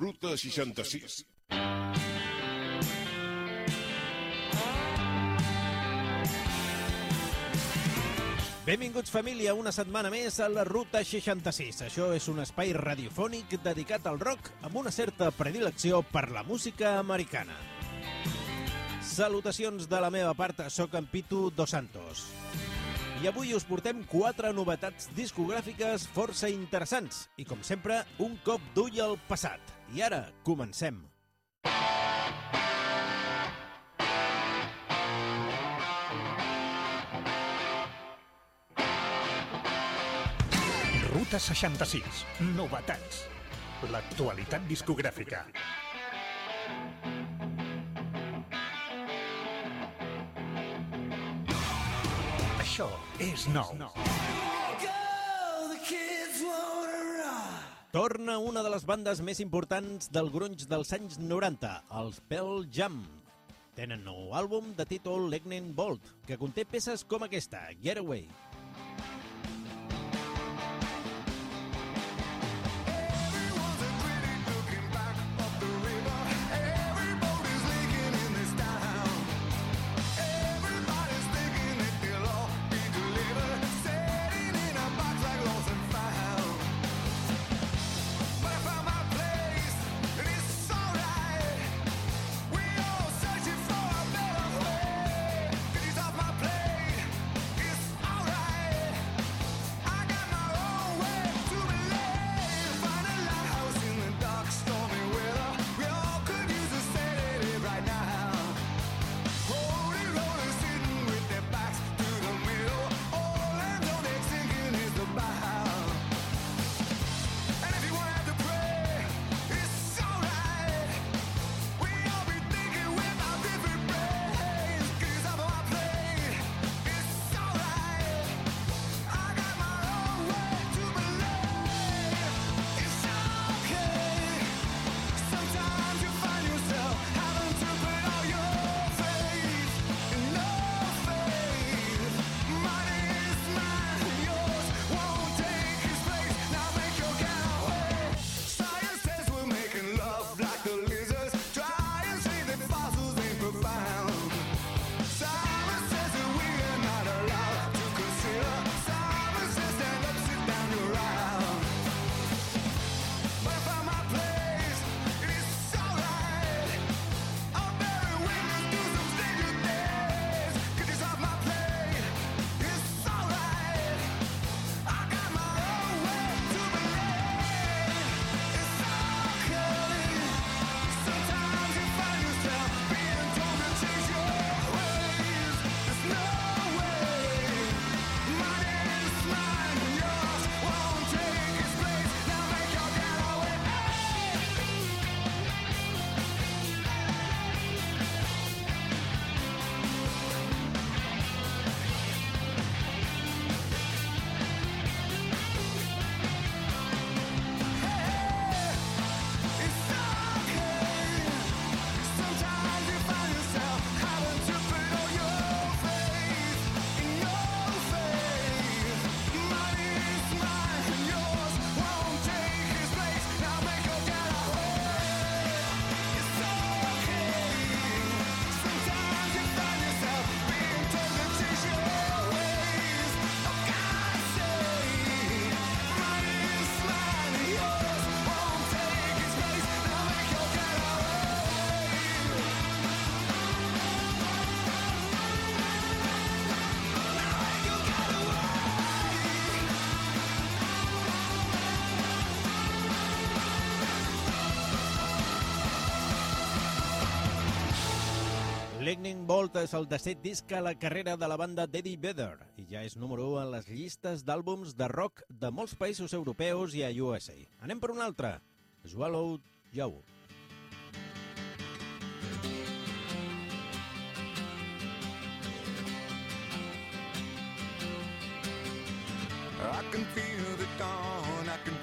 Ruta 66. Benvinguts, família, una setmana més a la Ruta 66. Això és un espai radiofònic dedicat al rock amb una certa predilecció per la música americana. Salutacions de la meva part, sóc en Pitu Dos Santos. I avui us portem quatre novetats discogràfiques força interessants i, com sempre, un cop d'ull al passat. I ara, comencem. Ruta 66. Novetats. L'actualitat discogràfica. Això és nou. Torna una de les bandes més importants del grunge dels anys 90, els Pearl Jam. Tenen nou àlbum de títol Lightning Bolt, que conté peces com aquesta, Get Away. Lightning Bolt és el desè disc a la carrera de la banda d'Eddie Vedder i ja és número 1 en les llistes d'àlbums de rock de molts països europeus i a USA. Anem per un altre, Swallow Joe. I can feel the dawn, I can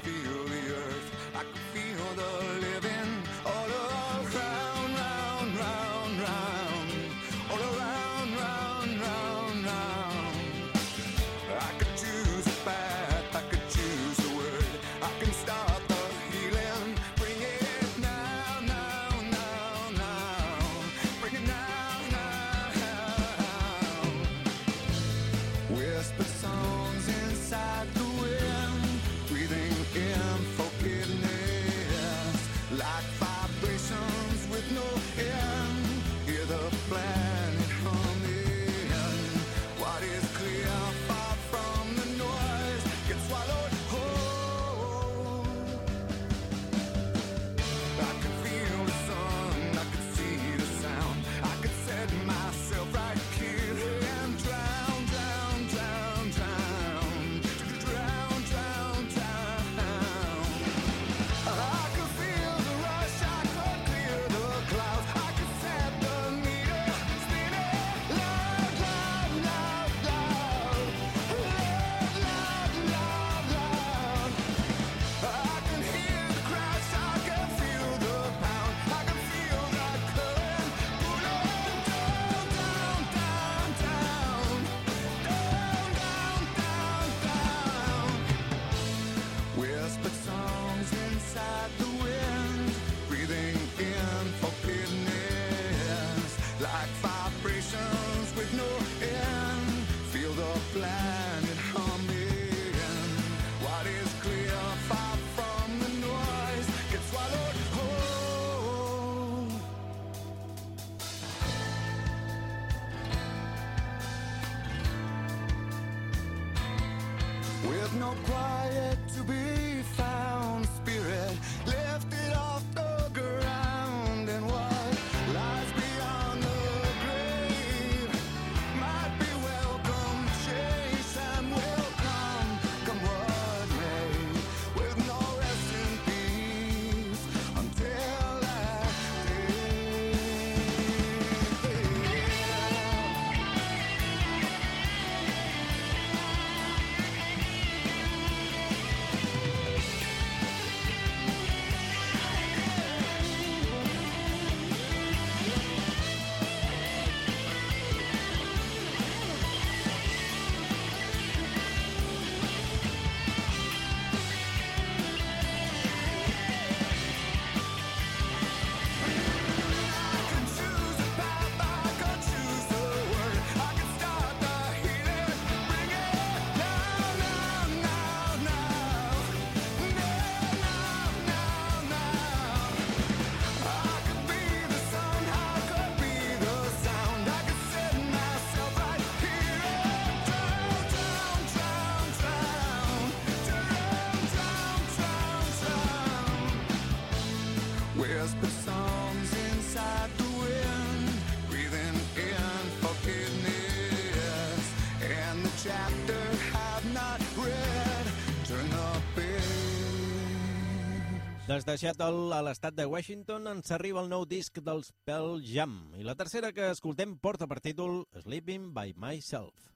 Des de Seattle a l'estat de Washington ens arriba el nou disc dels Pearl Jam. I la tercera que escoltem porta per títol Sleeping by Myself.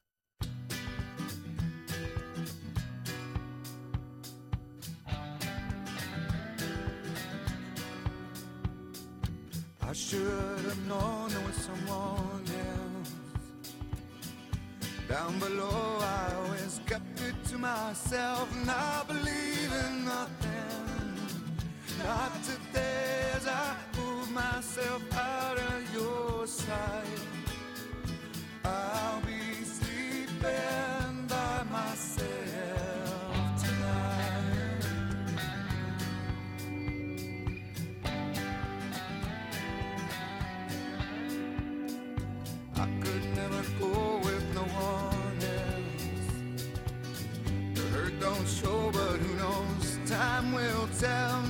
I should have known there was someone else. Down below I always kept it to myself And I believe in nothing. Not today as I move myself out of your sight. I'll be sleeping by myself tonight. I could never go with no one else. The hurt don't show, but who knows? Time will tell.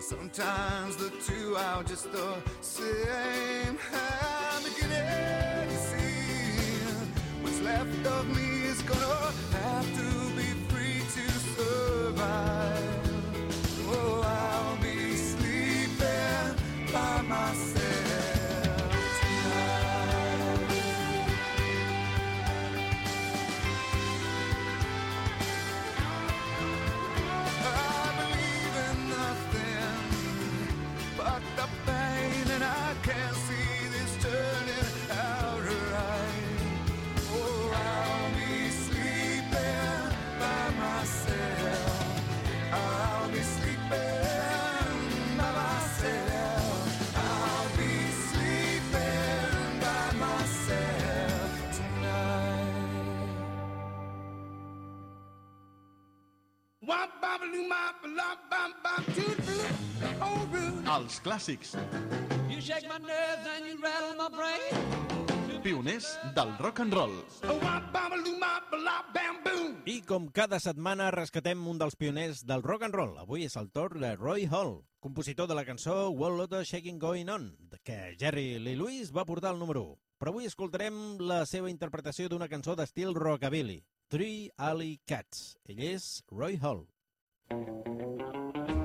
Sometimes the two are just the same. I'm beginning to see what's left of me is gonna. Els clàssics. Pioners del rock and roll. I com cada setmana rescatem un dels pioners del rock and roll. Avui és el torn de Roy Hall, compositor de la cançó World Lot of Shaking Going On, que Jerry Lee Lewis va portar al número 1. Però avui escoltarem la seva interpretació d'una cançó d'estil rockabilly, Three Alley Cats. Ell és Roy Hall. Thank you.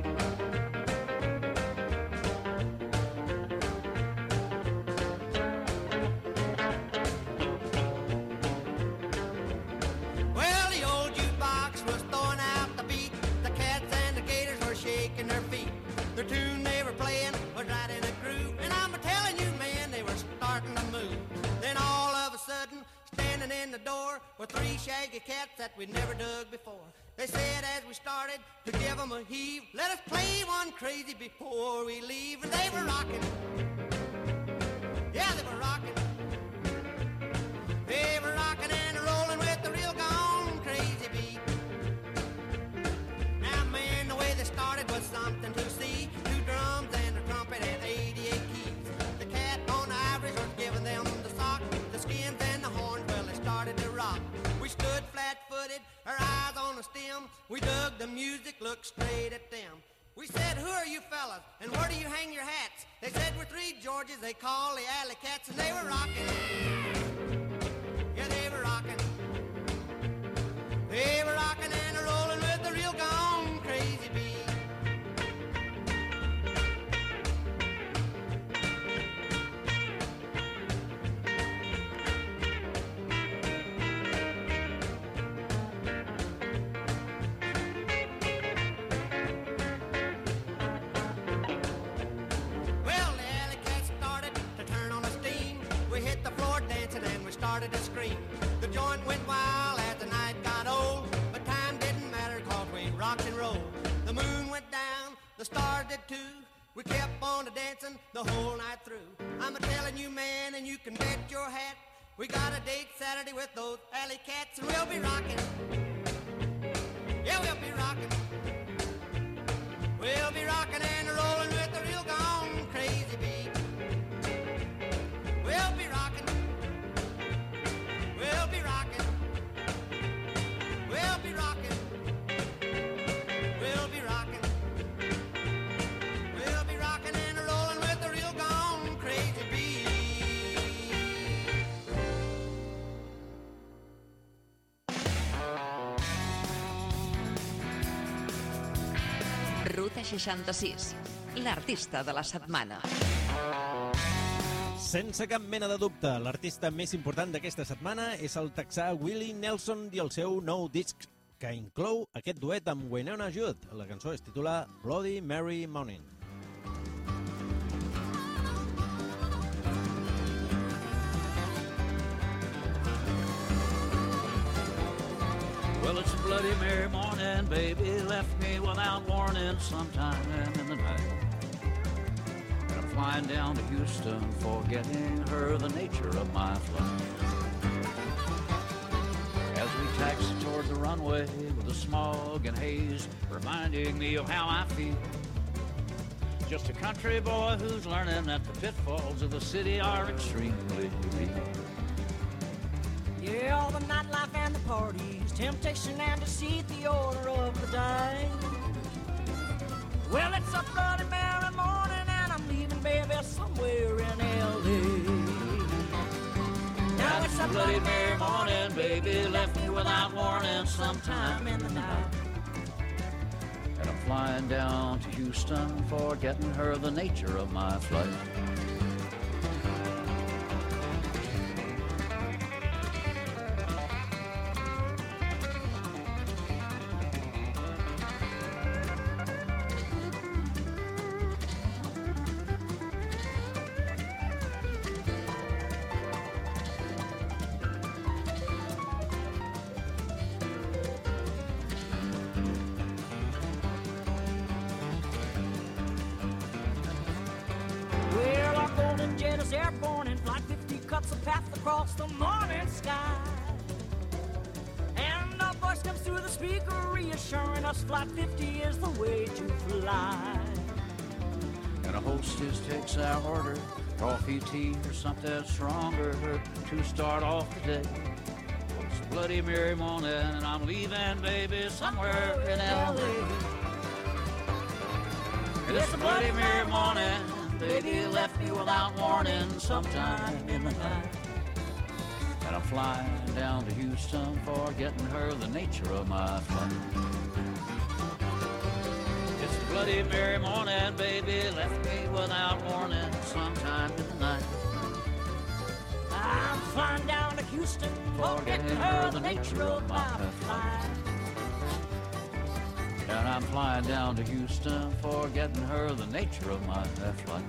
The tune they were playing was right in a groove. And I'm telling you, man, they were starting to move. Then all of a sudden, standing in the door were three shaggy cats that we'd never dug before. They said as we started to give 'em a heave, let us play one crazy before we leave. And they were rocking. Yeah, they were rocking. They were rocking and rolling with the real gone crazy beat. Now, man, the way they started was something to flat-footed, our eyes on the stem. We dug the music, looked straight at them. We said, who are you fellas, and where do you hang your hats? They said, we're three Georges, they call the alley cats, and they were rocking. Yeah, they were rocking. They were rocking started to scream. The joint went wild as the night got old, but time didn't matter cause we rocked and rolled. The moon went down, the stars did too. We kept on a dancing the whole night through. I'm a telling you, man, and you can bet your hat. We got a date Saturday with those alley cats, and we'll be rocking. Yeah, we'll be rocking. 66. l'artista de la setmana. Sense cap mena de dubte, l'artista més important d'aquesta setmana és el texà Willie Nelson i el seu nou disc, que inclou aquest duet amb Winona Judd. La cançó es titula Bloody Mary Morning. Well, it's a Bloody Mary morning, baby left me without warning sometime in the night. And I'm flying down to Houston, forgetting her the nature of my flight. As we taxi toward the runway with the smog and haze, reminding me of how I feel. Just a country boy who's learning that the pitfalls of the city are extremely real. Yeah, all the nightlife and the parties, temptation and deceit, the order of the day. Well, it's a Bloody Mary morning, and I'm leaving, baby, somewhere in L.A. Now it's a Bloody Mary morning, baby left me without warning sometime in the night. And I'm flying down to Houston, forgetting her the nature of my flight. Sometime in the night. And I'm flying down to Houston, forgetting her the nature of my flight. It's a bloody Mary morning, baby left me without warning sometime in the night. I'm flying down to Houston, forgetting her the nature of my flight. And I'm flying down to Houston, forgetting her the nature of my flight.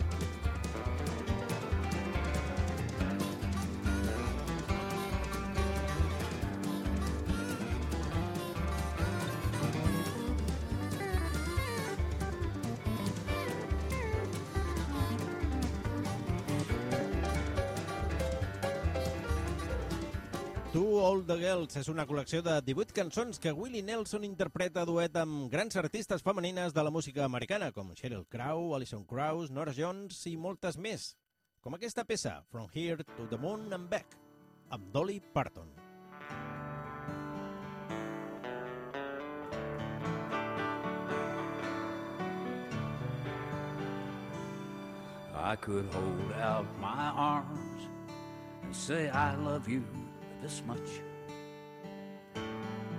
Two All the Girls és una col·lecció de 18 cançons que Willie Nelson interpreta a duet amb grans artistes femenines de la música americana, com Sheryl Crow, Alison Krauss, Nora Jones i moltes més. Com aquesta peça, From Here to the Moon and Back, amb Dolly Parton. I could hold out my arms and say I love you this much.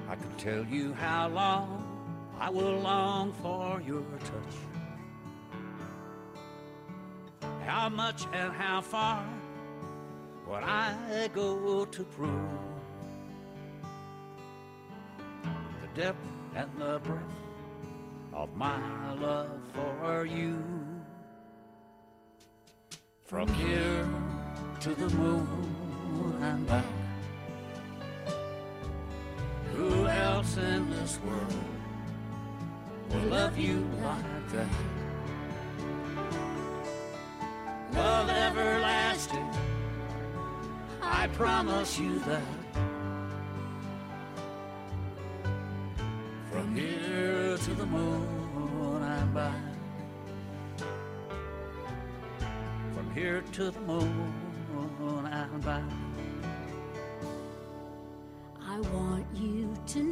I could tell you how long I will long for your touch. How much and how far would I go to prove the depth and the breadth of my love for you? From here to the moon and back. Else in this world will love you like that? Love everlasting, I promise you that. From here to the moon and back. From here to the moon and back. I want you to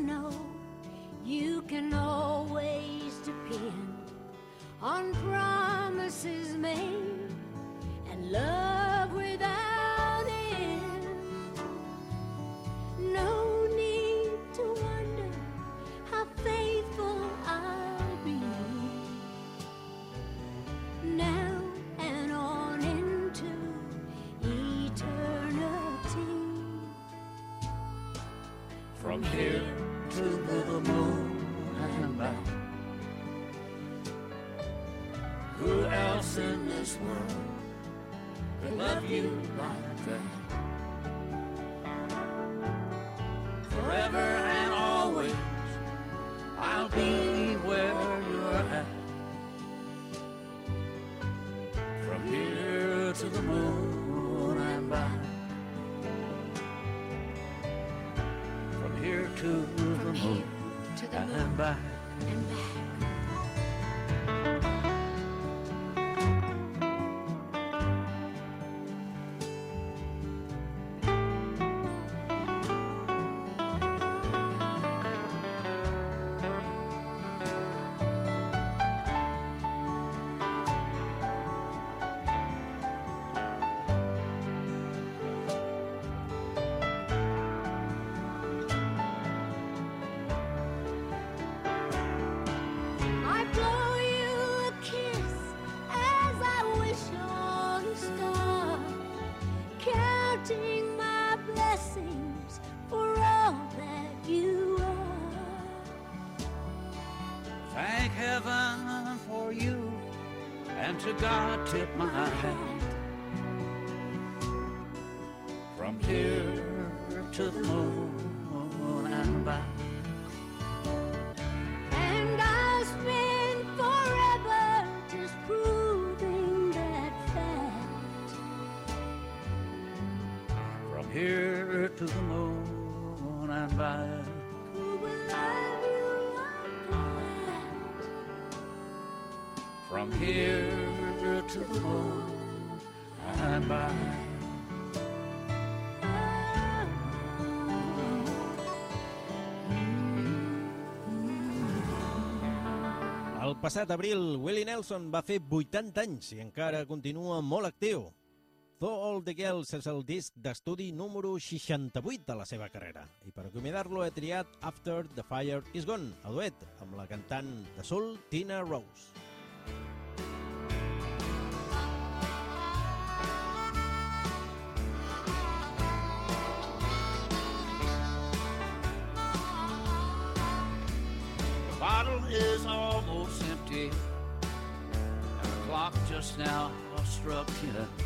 and to God tip my hat. From here to the moon and back. And I'll spend forever just proving that fact. From here to the moon and back. Who will love you like that? From here El passat abril, Willie Nelson va fer 80 anys i encara continua molt actiu. Though All the Girls és el disc d'estudi número 68 de la seva carrera. I per acomiadar-lo he triat After the Fire is Gone, a duet amb la cantant de soul Tina Rose. just now awestruck in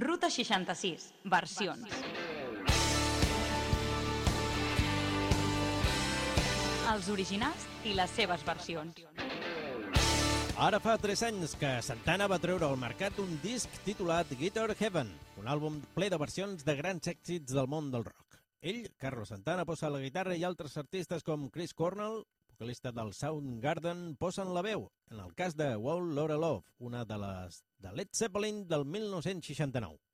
Ruta 66, versions. Els originals i les seves versions. Ara fa 3 anys que Santana va treure al mercat un disc titulat Guitar Heaven, un àlbum ple de versions de grans èxits del món del rock. Ell, Carlos Santana, posa la guitarra i altres artistes com Chris Cornell, vocalista del Soundgarden, posen la veu, en el cas de Wall Laura Love, una de les de Led Zeppelin del 1969.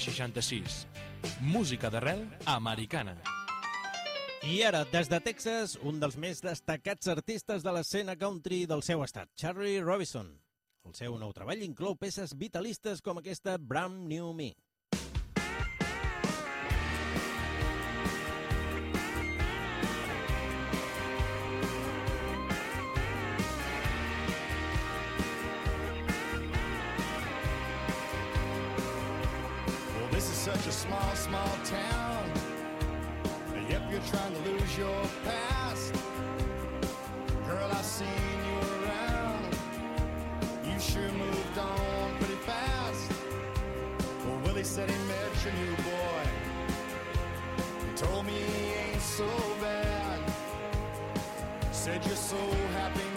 66. Música d'arrel americana. I ara, des de Texas, un dels més destacats artistes de l'escena country del seu estat, Charlie Robinson. El seu nou treball inclou peces vitalistes com aquesta Bram New Me. trying to lose your past. Girl, I've seen you around. You sure moved on pretty fast. Well, Willie said he met your new boy. He told me he ain't so bad. Said you're so happy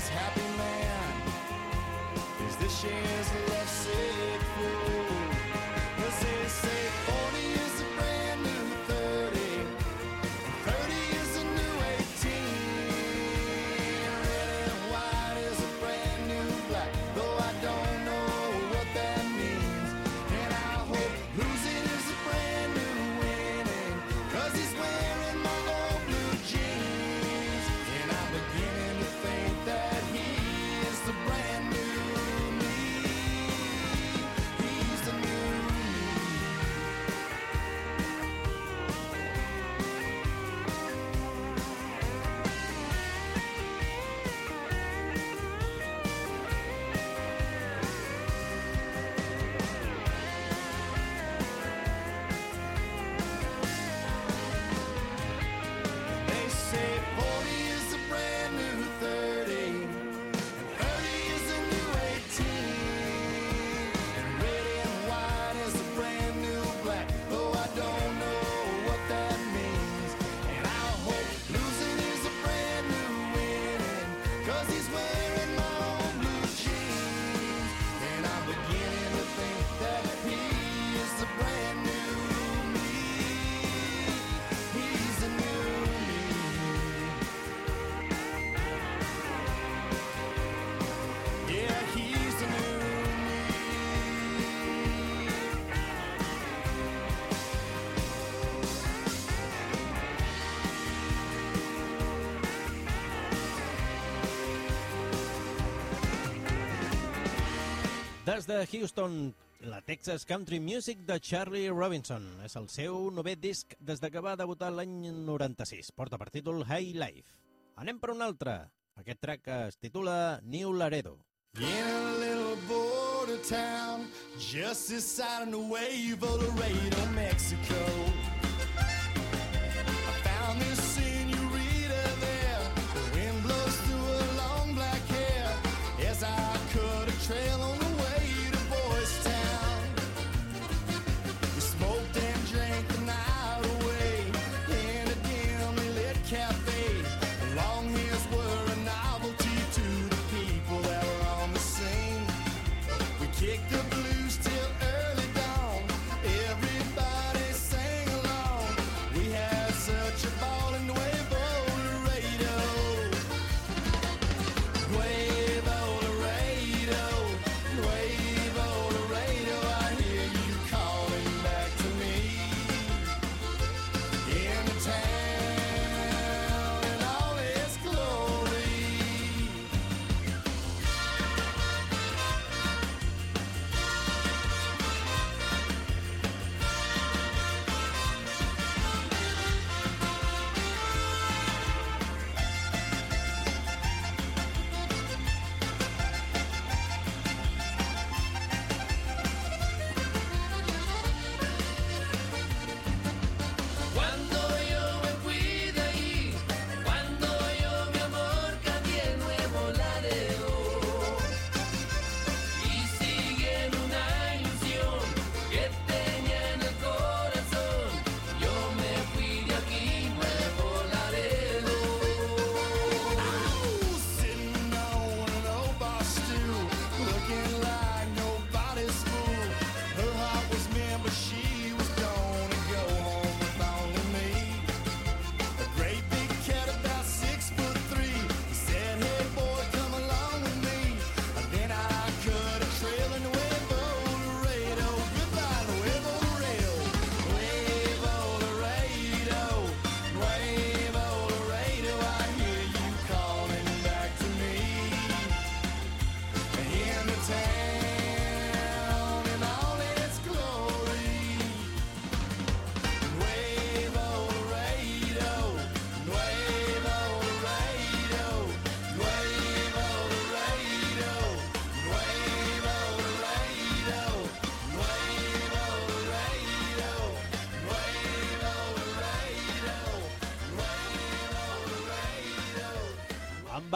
this happy man? Is this year. Des de Houston, la Texas Country Music de Charlie Robinson. És el seu novè disc des de que va debutar l'any 96. Porta per títol High Life. Anem per un altre. Aquest track es titula New Laredo. In a little border town Just this side of the wave of Laredo, Mexico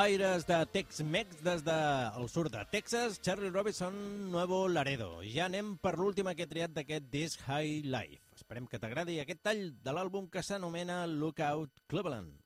aires de Tex-Mex des del sud de Texas, Charlie Robinson, Nuevo Laredo. Ja anem per l'última que he triat d'aquest disc High Life. Esperem que t'agradi aquest tall de l'àlbum que s'anomena Lookout Cleveland.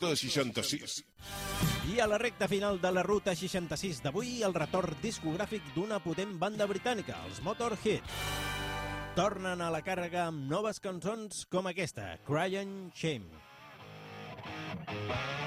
ruta 66. I a la recta final de la ruta 66 d'avui, el retorn discogràfic d'una potent banda britànica, els Motorhead. Tornen a la càrrega amb noves cançons com aquesta, Crying Shame. Crying Shame.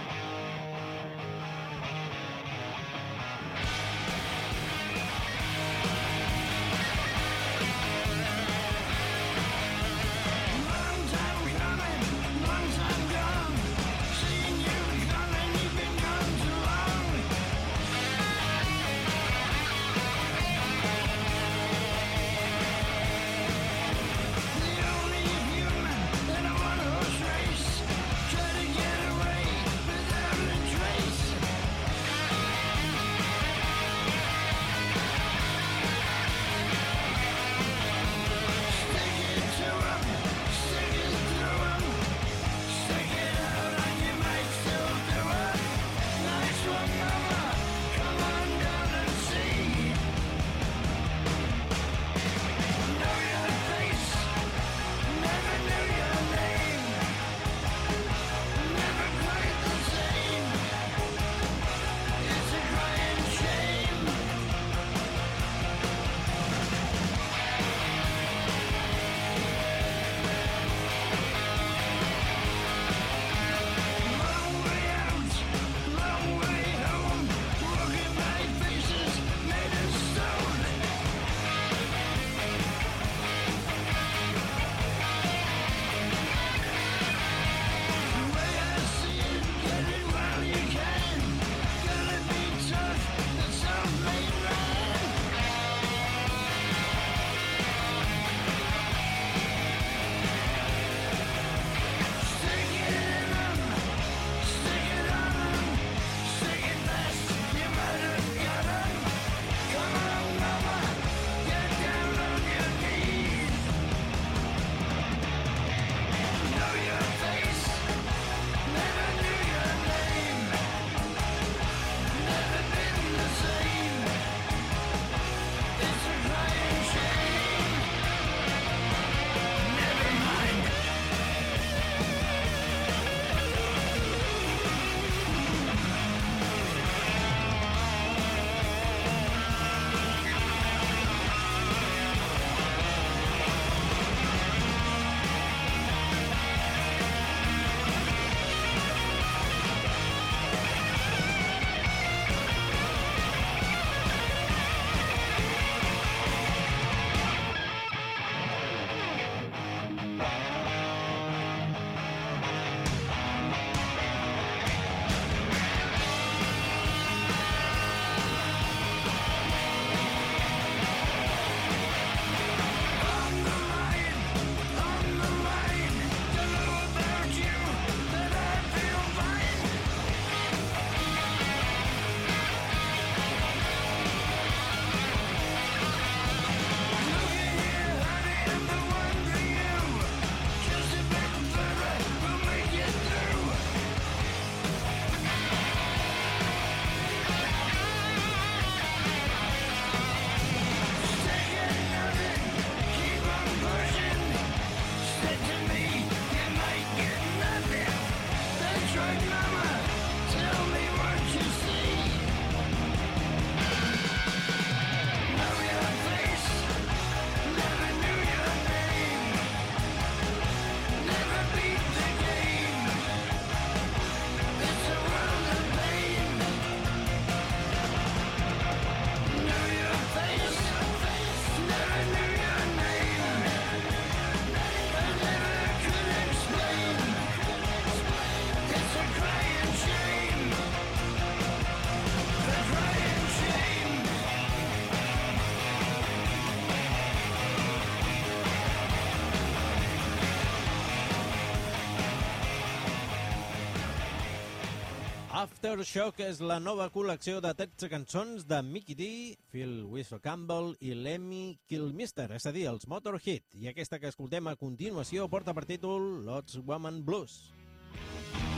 Aftershock és la nova col·lecció de 13 cançons de Mickey D, Phil Whistle Campbell i Lemmy Kilmister, és a dir, els Motorhead. I aquesta que escoltem a continuació porta per títol Lots Woman Blues. Blues.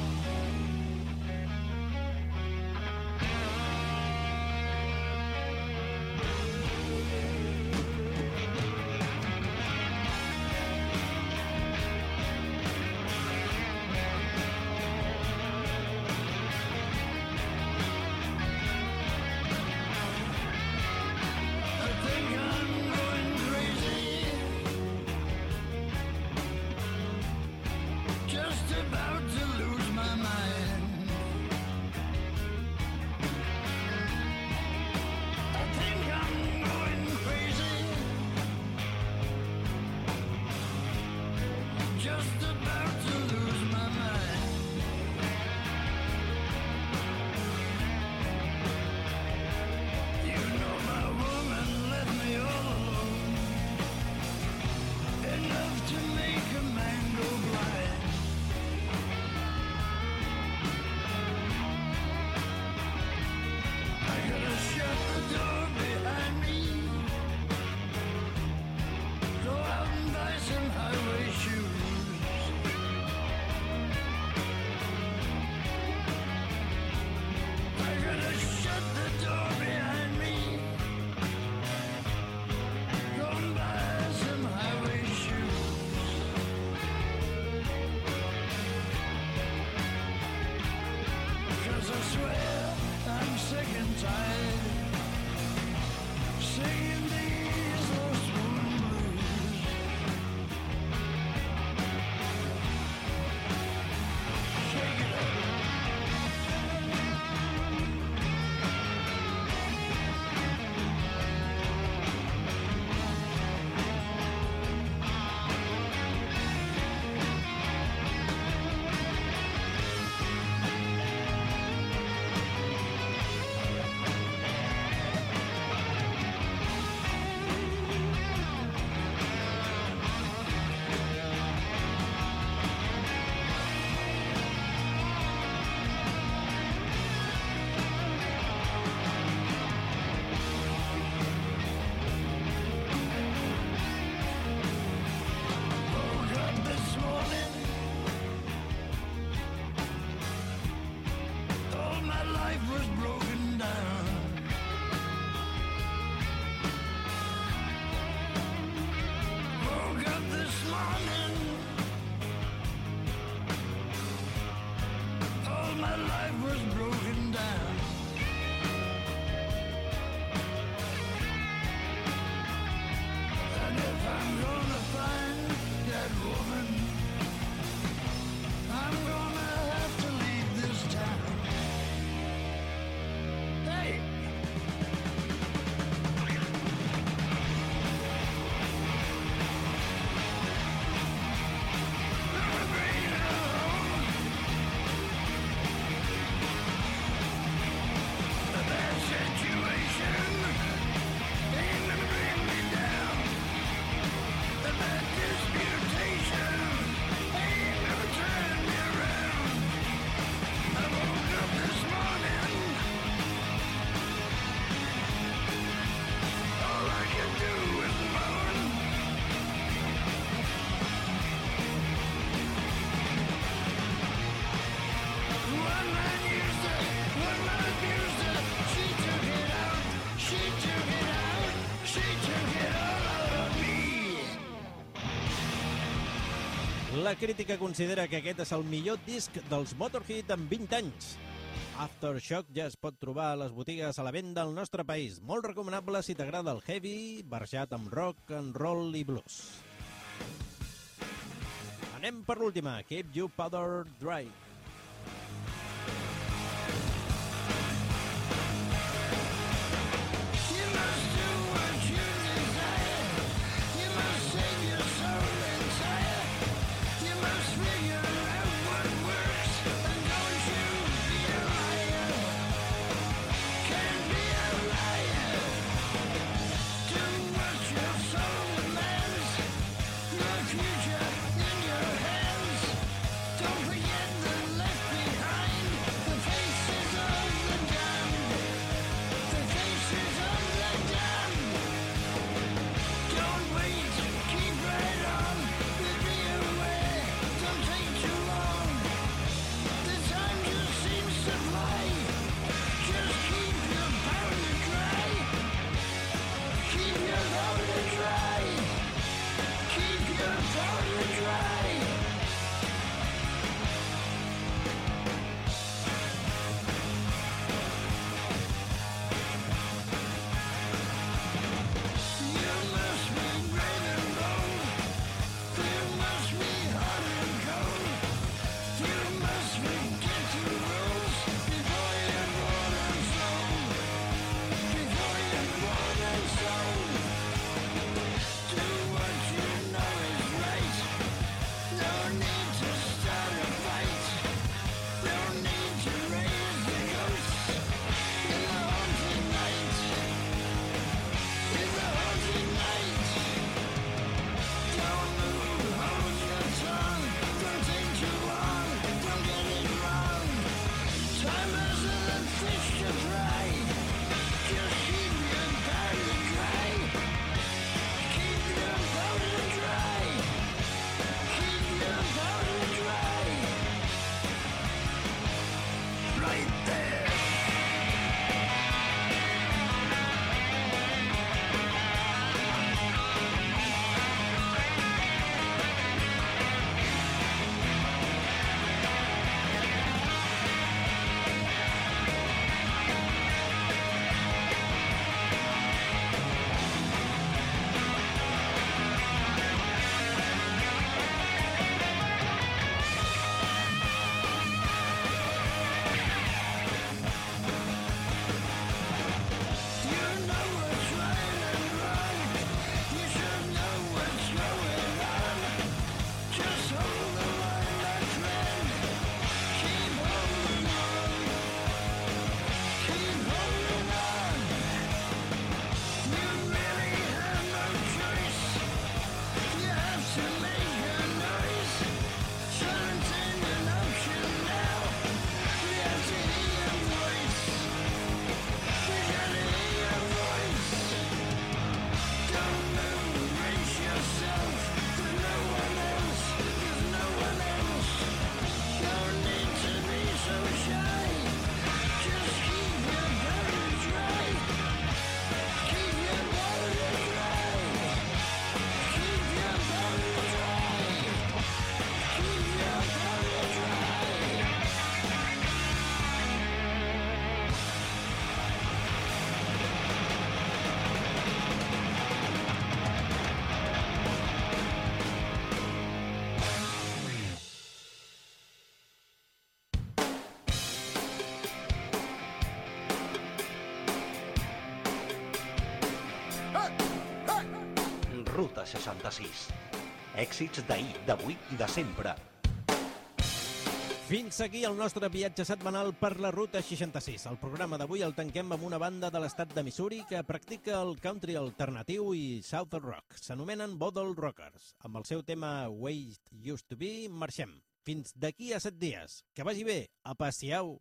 La crítica considera que aquest és el millor disc dels Motorhead en 20 anys. Aftershock ja es pot trobar a les botigues a la venda al nostre país. Molt recomanable si t'agrada el heavy, barjat amb rock, and roll i blues. Anem per l'última, Keep You Powder Dry. 66. Èxits d'ahir, d'avui i de sempre. Fins aquí el nostre viatge setmanal per la Ruta 66. El programa d'avui el tanquem amb una banda de l'estat de Missouri que practica el country alternatiu i south rock. S'anomenen Bottle Rockers. Amb el seu tema It Used to Be, marxem. Fins d'aquí a set dies. Que vagi bé. Apassiau.